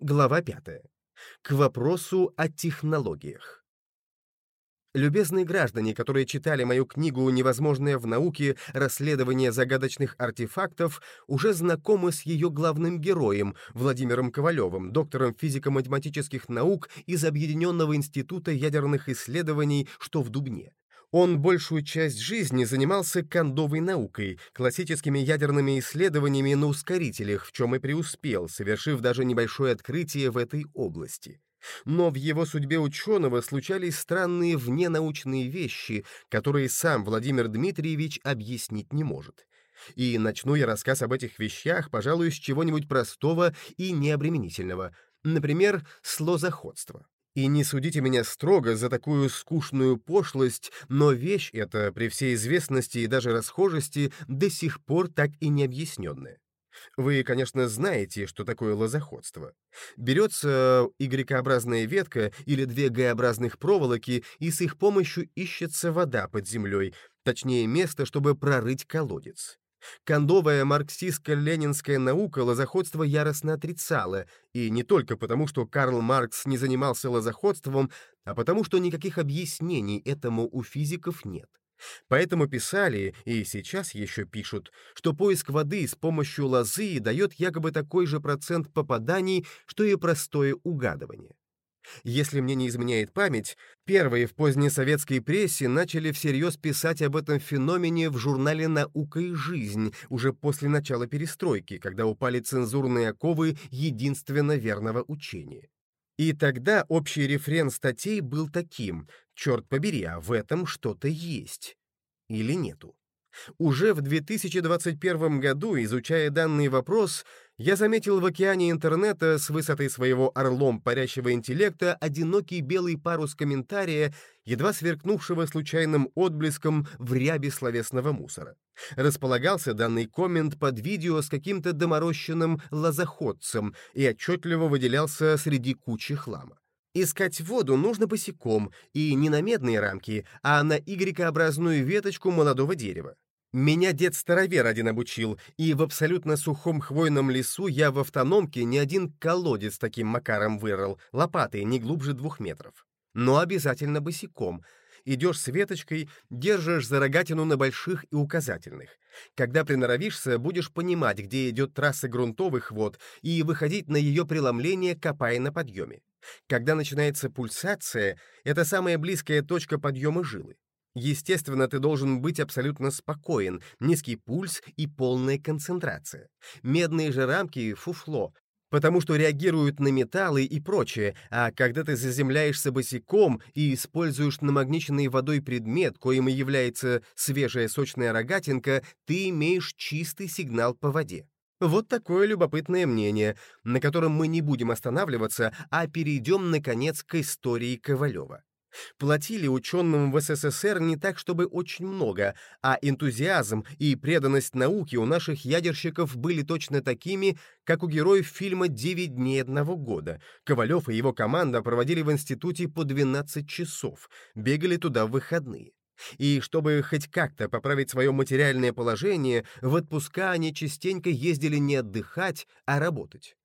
Глава 5. К вопросу о технологиях. Любезные граждане, которые читали мою книгу «Невозможное в науке. Расследование загадочных артефактов», уже знакомы с ее главным героем, Владимиром Ковалевым, доктором физико-математических наук из Объединенного института ядерных исследований, что в Дубне. Он большую часть жизни занимался кондовой наукой, классическими ядерными исследованиями на ускорителях, в чем и преуспел, совершив даже небольшое открытие в этой области. Но в его судьбе ученого случались странные вненаучные вещи, которые сам Владимир Дмитриевич объяснить не может. И начну я рассказ об этих вещах, пожалуй, с чего-нибудь простого и необременительного, например, с лозоходства. И не судите меня строго за такую скучную пошлость, но вещь эта, при всей известности и даже расхожести, до сих пор так и не объясненная. Вы, конечно, знаете, что такое лозоходство. Берется Y-образная ветка или две Г-образных проволоки, и с их помощью ищется вода под землей, точнее место, чтобы прорыть колодец. Кондовая марксистско-ленинская наука лозоходство яростно отрицала, и не только потому, что Карл Маркс не занимался лозоходством, а потому, что никаких объяснений этому у физиков нет. Поэтому писали, и сейчас еще пишут, что поиск воды с помощью лозы дает якобы такой же процент попаданий, что и простое угадывание. Если мне не изменяет память, первые в позднесоветской прессе начали всерьез писать об этом феномене в журнале «Наука и жизнь» уже после начала перестройки, когда упали цензурные оковы единственно верного учения. И тогда общий рефрен статей был таким «Черт побери, а в этом что-то есть» или нету. Уже в 2021 году, изучая данный вопрос, я заметил в океане интернета с высоты своего орлом парящего интеллекта одинокий белый парус комментария, едва сверкнувшего случайным отблеском в рябе словесного мусора. Располагался данный коммент под видео с каким-то доморощенным лозоходцем и отчетливо выделялся среди кучи хлама. Искать воду нужно босиком, и не на медные рамки, а на Y-образную веточку молодого дерева. Меня дед старовер один обучил, и в абсолютно сухом хвойном лесу я в автономке ни один колодец таким макаром вырыл, лопатой не глубже двух метров. Но обязательно босиком. Идешь с веточкой, держишь за рогатину на больших и указательных. Когда приноровишься, будешь понимать, где идет трасса грунтовых вод, и выходить на ее преломление, копая на подъеме. Когда начинается пульсация, это самая близкая точка подъема жилы. Естественно, ты должен быть абсолютно спокоен, низкий пульс и полная концентрация. Медные же рамки — фуфло, потому что реагируют на металлы и прочее, а когда ты заземляешься босиком и используешь намагниченный водой предмет, коим и является свежая сочная рогатинка, ты имеешь чистый сигнал по воде. Вот такое любопытное мнение, на котором мы не будем останавливаться, а перейдем, наконец, к истории Ковалева. Платили ученым в СССР не так, чтобы очень много, а энтузиазм и преданность науке у наших ядерщиков были точно такими, как у героев фильма «Девять дней одного года». Ковалев и его команда проводили в институте по 12 часов, бегали туда в выходные. И чтобы хоть как-то поправить свое материальное положение, в отпуска они частенько ездили не отдыхать, а работать.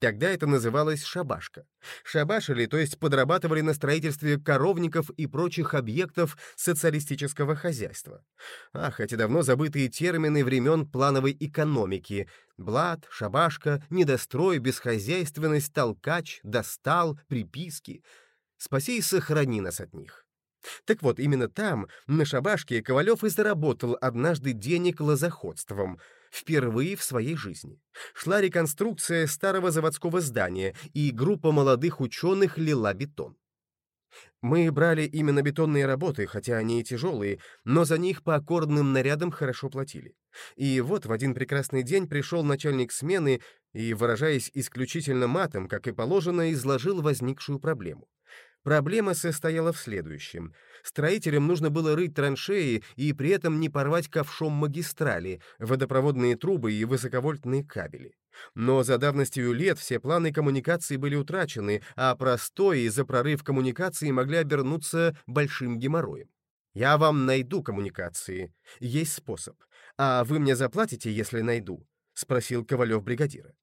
Тогда это называлось шабашка. Шабашили, то есть подрабатывали на строительстве коровников и прочих объектов социалистического хозяйства. Ах, эти давно забытые термины времен плановой экономики. Блат, шабашка, недострой, бесхозяйственность, толкач, достал, приписки. Спаси и сохрани нас от них. Так вот, именно там, на шабашке, Ковалев и заработал однажды денег лозоходством — впервые в своей жизни. Шла реконструкция старого заводского здания, и группа молодых ученых лила бетон. Мы брали именно бетонные работы, хотя они и тяжелые, но за них по аккордным нарядам хорошо платили. И вот в один прекрасный день пришел начальник смены и, выражаясь исключительно матом, как и положено, изложил возникшую проблему. Проблема состояла в следующем. Строителям нужно было рыть траншеи и при этом не порвать ковшом магистрали, водопроводные трубы и высоковольтные кабели. Но за давностью лет все планы коммуникации были утрачены, а простой из-за прорыв коммуникации могли обернуться большим геморроем. «Я вам найду коммуникации. Есть способ. А вы мне заплатите, если найду?» — спросил Ковалев бригадира.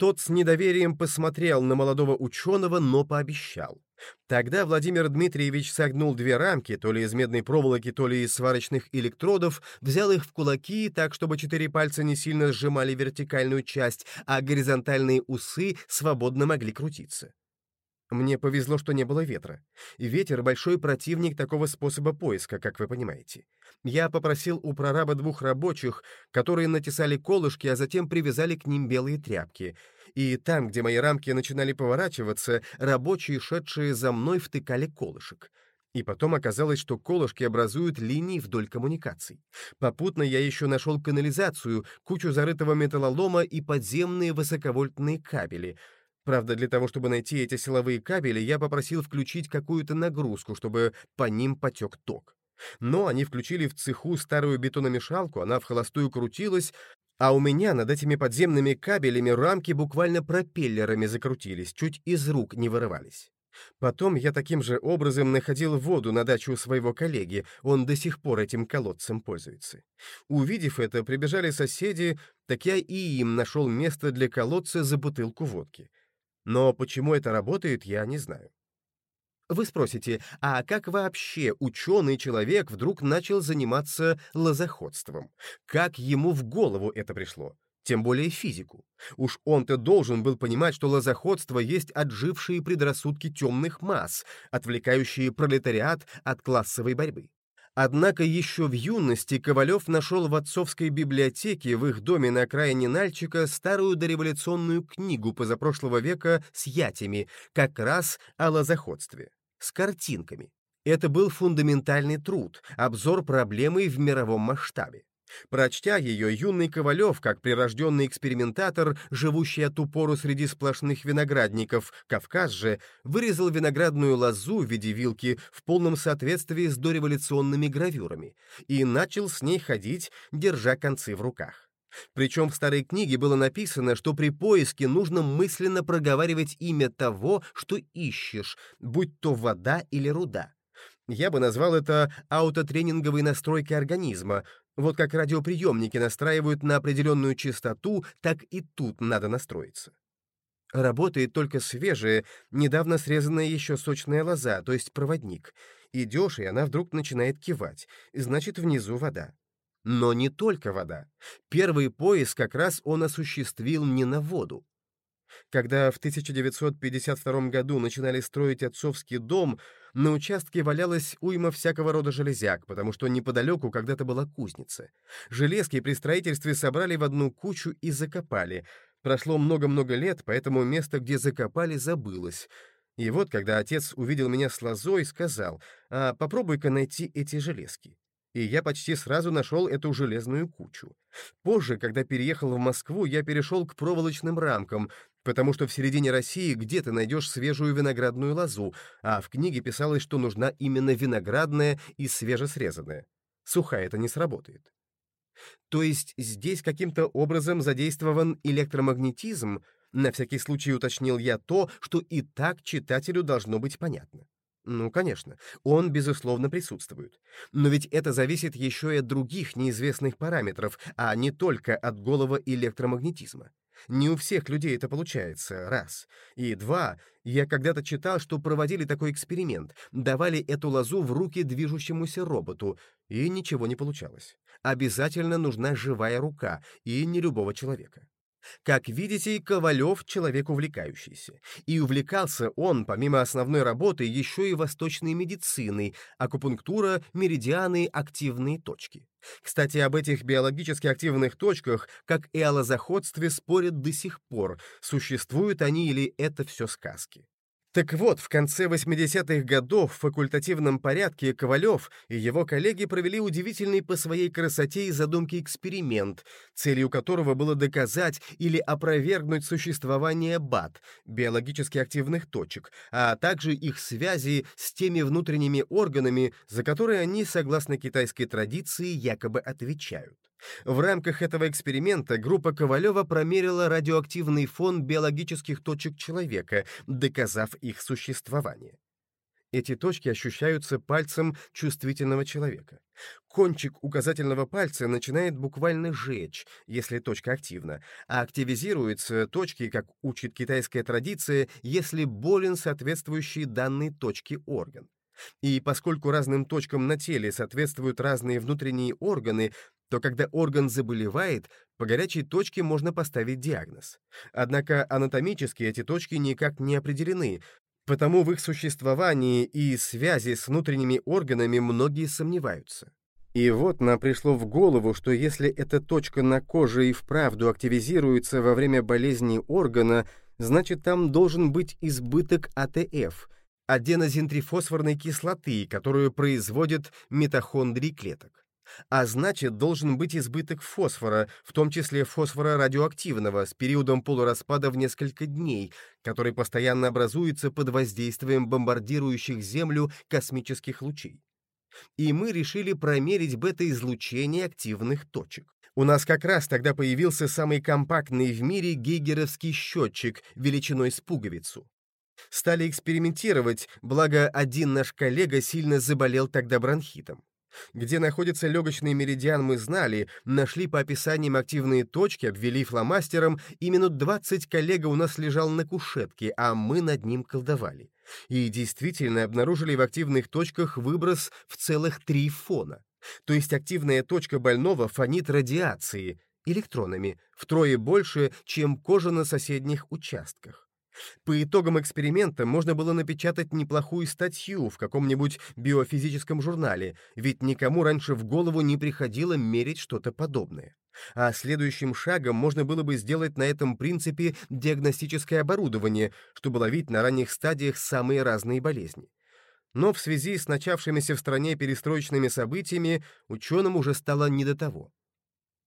Тот с недоверием посмотрел на молодого ученого, но пообещал. Тогда Владимир Дмитриевич согнул две рамки, то ли из медной проволоки, то ли из сварочных электродов, взял их в кулаки так, чтобы четыре пальца не сильно сжимали вертикальную часть, а горизонтальные усы свободно могли крутиться. Мне повезло, что не было ветра. Ветер — большой противник такого способа поиска, как вы понимаете. Я попросил у прораба двух рабочих, которые натесали колышки, а затем привязали к ним белые тряпки. И там, где мои рамки начинали поворачиваться, рабочие, шедшие за мной, втыкали колышек. И потом оказалось, что колышки образуют линии вдоль коммуникаций. Попутно я еще нашел канализацию, кучу зарытого металлолома и подземные высоковольтные кабели — Правда, для того, чтобы найти эти силовые кабели, я попросил включить какую-то нагрузку, чтобы по ним потек ток. Но они включили в цеху старую бетономешалку, она в холостую крутилась, а у меня над этими подземными кабелями рамки буквально пропеллерами закрутились, чуть из рук не вырывались. Потом я таким же образом находил воду на дачу своего коллеги, он до сих пор этим колодцем пользуется. Увидев это, прибежали соседи, так я и им нашел место для колодца за бутылку водки. Но почему это работает, я не знаю. Вы спросите, а как вообще ученый человек вдруг начал заниматься лозоходством? Как ему в голову это пришло? Тем более физику. Уж он-то должен был понимать, что лозоходство есть отжившие предрассудки темных масс, отвлекающие пролетариат от классовой борьбы. Однако еще в юности Ковалев нашел в отцовской библиотеке в их доме на окраине Нальчика старую дореволюционную книгу позапрошлого века с ятями, как раз о лозоходстве, с картинками. Это был фундаментальный труд, обзор проблемы в мировом масштабе. Прочтя ее, юный Ковалев, как прирожденный экспериментатор, живущий от упору среди сплошных виноградников, Кавказ же, вырезал виноградную лозу в виде вилки в полном соответствии с дореволюционными гравюрами и начал с ней ходить, держа концы в руках. Причем в старой книге было написано, что при поиске нужно мысленно проговаривать имя того, что ищешь, будь то вода или руда. Я бы назвал это аутотренинговой настройкой организма, вот как радиоприемники настраивают на определенную частоту, так и тут надо настроиться. Работает только свежая, недавно срезанная еще сочная лоза, то есть проводник. Идешь, и она вдруг начинает кивать, значит, внизу вода. Но не только вода. Первый поиск как раз он осуществил не на воду. Когда в 1952 году начинали строить отцовский дом, на участке валялась уйма всякого рода железяк, потому что неподалеку когда-то была кузница. Железки при строительстве собрали в одну кучу и закопали. Прошло много-много лет, поэтому место, где закопали, забылось. И вот, когда отец увидел меня с лозой, сказал, «А попробуй-ка найти эти железки» и я почти сразу нашел эту железную кучу. Позже, когда переехал в Москву, я перешел к проволочным рамкам, потому что в середине России где ты найдешь свежую виноградную лозу, а в книге писалось, что нужна именно виноградная и свежесрезанная. Сухая это не сработает. То есть здесь каким-то образом задействован электромагнетизм, на всякий случай уточнил я то, что и так читателю должно быть понятно. Ну, конечно, он, безусловно, присутствует. Но ведь это зависит еще и от других неизвестных параметров, а не только от голого электромагнетизма. Не у всех людей это получается, раз. И два, я когда-то читал, что проводили такой эксперимент, давали эту лозу в руки движущемуся роботу, и ничего не получалось. Обязательно нужна живая рука, и не любого человека. Как видите, Ковалев — человек увлекающийся. И увлекался он, помимо основной работы, еще и восточной медициной, акупунктура, меридианы, активные точки. Кстати, об этих биологически активных точках, как и о лозоходстве, спорят до сих пор, существуют они или это все сказки. Так вот, в конце 80-х годов в факультативном порядке Ковалев и его коллеги провели удивительный по своей красоте и задумке эксперимент, целью которого было доказать или опровергнуть существование БАТ, биологически активных точек, а также их связи с теми внутренними органами, за которые они, согласно китайской традиции, якобы отвечают. В рамках этого эксперимента группа Ковалева промерила радиоактивный фон биологических точек человека, доказав их существование. Эти точки ощущаются пальцем чувствительного человека. Кончик указательного пальца начинает буквально жечь, если точка активна, а активизируются точки, как учит китайская традиция, если болен соответствующий данной точке орган. И поскольку разным точкам на теле соответствуют разные внутренние органы, то когда орган заболевает, по горячей точке можно поставить диагноз. Однако анатомически эти точки никак не определены, потому в их существовании и связи с внутренними органами многие сомневаются. И вот нам пришло в голову, что если эта точка на коже и вправду активизируется во время болезни органа, значит там должен быть избыток АТФ, аденозинтрифосфорной кислоты, которую производят митохондрии клеток. А значит, должен быть избыток фосфора, в том числе фосфора радиоактивного, с периодом полураспада в несколько дней, который постоянно образуется под воздействием бомбардирующих Землю космических лучей. И мы решили промерить бета-излучение активных точек. У нас как раз тогда появился самый компактный в мире гейгеровский счетчик величиной с пуговицу. Стали экспериментировать, благо один наш коллега сильно заболел тогда бронхитом. Где находится легочный меридиан, мы знали, нашли по описаниям активные точки, обвели фломастером, и минут 20 коллега у нас лежал на кушетке, а мы над ним колдовали. И действительно обнаружили в активных точках выброс в целых три фона. То есть активная точка больного фонит радиации, электронами, втрое больше, чем кожа на соседних участках. По итогам эксперимента можно было напечатать неплохую статью в каком-нибудь биофизическом журнале, ведь никому раньше в голову не приходило мерить что-то подобное. А следующим шагом можно было бы сделать на этом принципе диагностическое оборудование, чтобы ловить на ранних стадиях самые разные болезни. Но в связи с начавшимися в стране перестроечными событиями ученым уже стало не до того.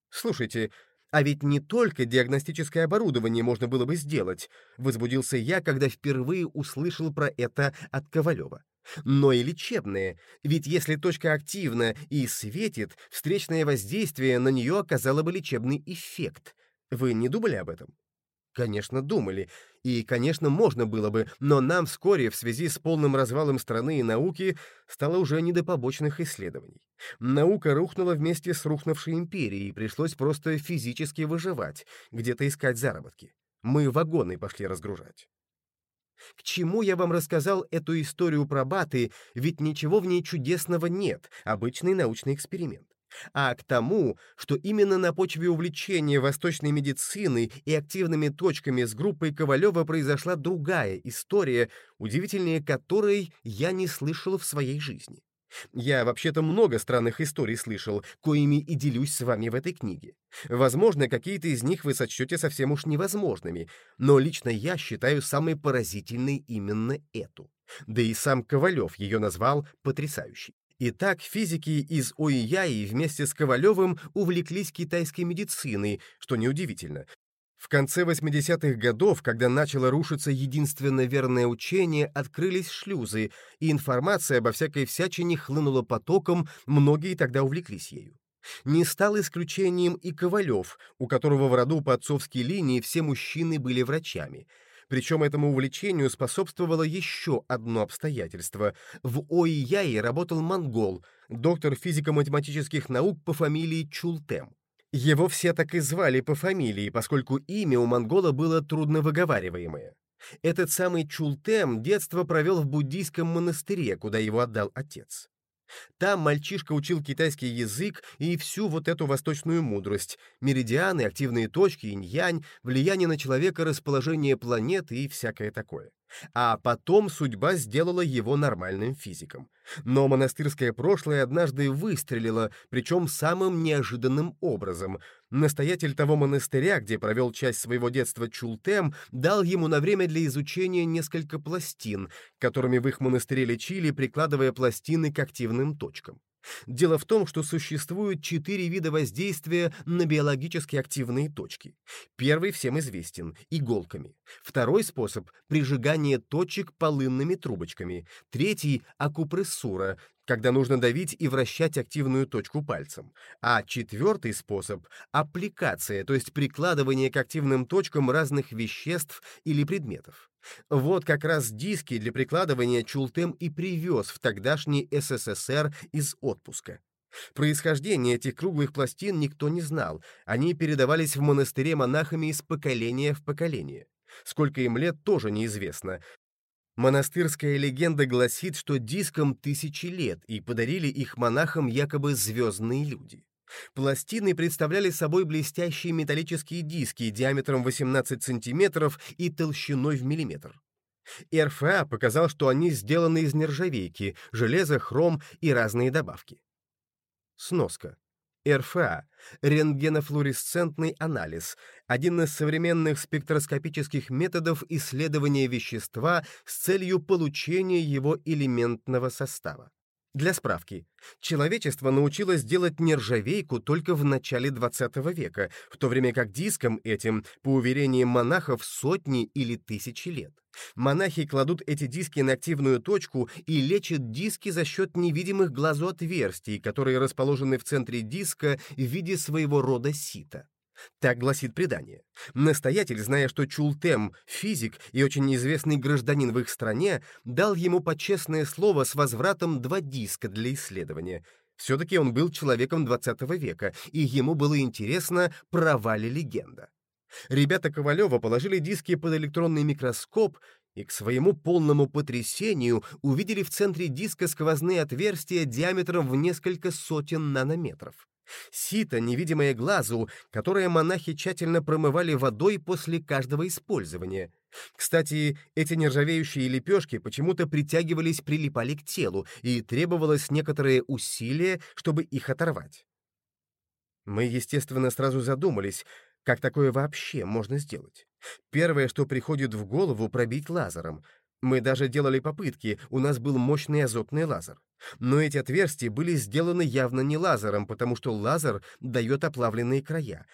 Слушайте, а ведь не только диагностическое оборудование можно было бы сделать, возбудился я, когда впервые услышал про это от Ковалева. Но и лечебное, ведь если точка активна и светит, встречное воздействие на нее оказало бы лечебный эффект. Вы не думали об этом? Конечно, думали. И, конечно, можно было бы, но нам вскоре, в связи с полным развалом страны и науки, стало уже не до побочных исследований. Наука рухнула вместе с рухнувшей империей, и пришлось просто физически выживать, где-то искать заработки. Мы вагоны пошли разгружать. К чему я вам рассказал эту историю про баты, ведь ничего в ней чудесного нет, обычный научный эксперимент а к тому, что именно на почве увлечения восточной медициной и активными точками с группой Ковалева произошла другая история, удивительнее которой я не слышал в своей жизни. Я вообще-то много странных историй слышал, коими и делюсь с вами в этой книге. Возможно, какие-то из них вы сочтете совсем уж невозможными, но лично я считаю самой поразительной именно эту. Да и сам Ковалев ее назвал потрясающей. Итак, физики из ОИЯИ вместе с Ковалевым увлеклись китайской медициной, что неудивительно. В конце 80-х годов, когда начало рушиться единственно верное учение, открылись шлюзы, и информация обо всякой всячине хлынула потоком, многие тогда увлеклись ею. Не стал исключением и Ковалев, у которого в роду по отцовской линии все мужчины были врачами — причем этому увлечению способствовало еще одно обстоятельство. В ОИЯИ работал монгол, доктор физико-математических наук по фамилии Чултем. Его все так и звали по фамилии, поскольку имя у монгола было трудновыговариваемое. Этот самый Чултем детство провел в буддийском монастыре, куда его отдал отец. Там мальчишка учил китайский язык и всю вот эту восточную мудрость, меридианы, активные точки, инь-янь, влияние на человека, расположение планеты и всякое такое. А потом судьба сделала его нормальным физиком. Но монастырское прошлое однажды выстрелило, причем самым неожиданным образом. Настоятель того монастыря, где провел часть своего детства Чултем, дал ему на время для изучения несколько пластин, которыми в их монастыре лечили, прикладывая пластины к активным точкам. Дело в том, что существует четыре вида воздействия на биологически активные точки. Первый всем известен — иголками. Второй способ — прижигание точек полынными трубочками. Третий — акупрессура. когда нужно давить и вращать активную точку пальцем. А четвертый способ — аппликация, то есть прикладывание к активным точкам разных веществ или предметов. Вот как раз диски для прикладывания Чултем и привез в тогдашний СССР из отпуска. Происхождение этих круглых пластин никто не знал, они передавались в монастыре монахами из поколения в поколение. Сколько им лет, тоже неизвестно. Монастырская легенда гласит, что дискам тысячи лет, и подарили их монахам якобы звездные люди. Пластины представляли собой блестящие металлические диски диаметром 18 сантиметров и толщиной в миллиметр. РФА показал, что они сделаны из нержавейки, железа, хром и разные добавки. Сноска. РФА — рентгенофлуоресцентный анализ, один из современных спектроскопических методов исследования вещества с целью получения его элементного состава. Для справки, человечество научилось делать нержавейку только в начале XX века, в то время как дискам этим, по уверениям монахов, сотни или тысячи лет. Монахи кладут эти диски на активную точку и лечат диски за счет невидимых глазу отверстий, которые расположены в центре диска в виде своего рода сита. Так гласит предание. Настоятель, зная, что Чултем — физик и очень известный гражданин в их стране, дал ему почестное слово с возвратом два диска для исследования. Все-таки он был человеком 20 века, и ему было интересно, права ли легенда. Ребята Ковалева положили диски под электронный микроскоп и к своему полному потрясению увидели в центре диска сквозные отверстия диаметром в несколько сотен нанометров. Сито, невидимое глазу, которое монахи тщательно промывали водой после каждого использования. Кстати, эти нержавеющие лепешки почему-то притягивались, прилипали к телу, и требовалось некоторое усилие, чтобы их оторвать. Мы, естественно, сразу задумались, как такое вообще можно сделать. Первое, что приходит в голову, пробить лазером — мы даже делали попытки, у нас был мощный азотный лазер. Но эти отверстия были сделаны явно не лазером, потому что лазер дает оплавленные края.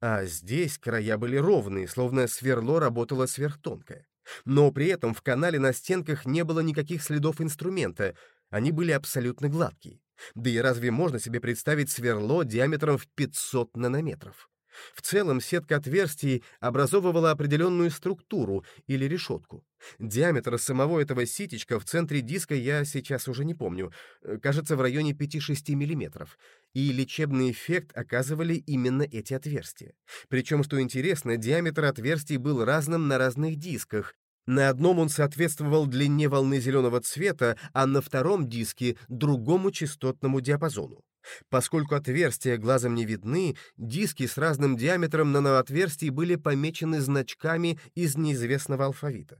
А здесь края были ровные, словно сверло работало сверхтонкое. Но при этом в канале на стенках не было никаких следов инструмента, они были абсолютно гладкие. Да и разве можно себе представить сверло диаметром в 500 нанометров? В целом сетка отверстий образовывала определенную структуру или решетку. Диаметр самого этого ситечка в центре диска я сейчас уже не помню, э, кажется, в районе 5-6 мм. И лечебный эффект оказывали именно эти отверстия. Причем, что интересно, диаметр отверстий был разным на разных дисках, на одном он соответствовал длине волны зеленого цвета, а на втором диске — другому частотному диапазону. Поскольку отверстия глазом не видны, диски с разным диаметром наноотверстий были помечены значками из неизвестного алфавита.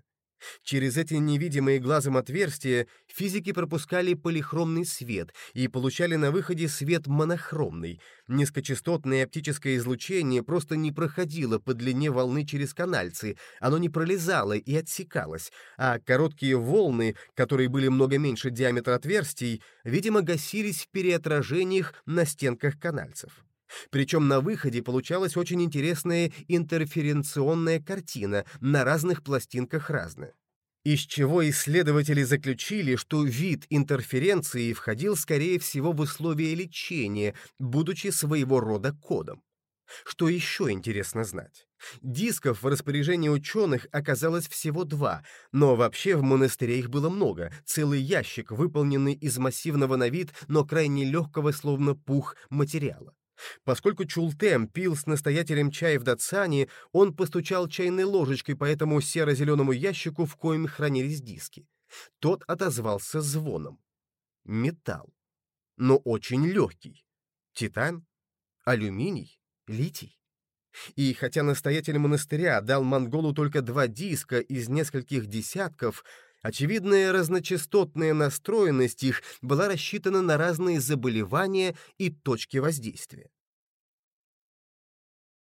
Через эти невидимые глазом отверстия физики пропускали полихромный свет и получали на выходе свет монохромный. Низкочастотное оптическое излучение просто не проходило по длине волны через канальцы, оно не пролезало и отсекалось, а короткие волны, которые были много меньше диаметра отверстий, видимо, гасились в переотражениях на стенках канальцев. Причем на выходе получалась очень интересная интерференционная картина, на разных пластинках разная. Из чего исследователи заключили, что вид интерференции входил, скорее всего, в условия лечения, будучи своего рода кодом. Что еще интересно знать? Дисков в распоряжении ученых оказалось всего два, но вообще в монастыре их было много, целый ящик, выполненный из массивного на вид, но крайне легкого, словно пух, материала. Поскольку Чултем пил с настоятелем чай в Датсане, он постучал чайной ложечкой по этому серо-зеленому ящику, в коем хранились диски. Тот отозвался звоном. Металл. Но очень легкий. Титан? Алюминий? Литий? И хотя настоятель монастыря дал монголу только два диска из нескольких десятков, Очевидная разночастотная настроенность их была рассчитана на разные заболевания и точки воздействия.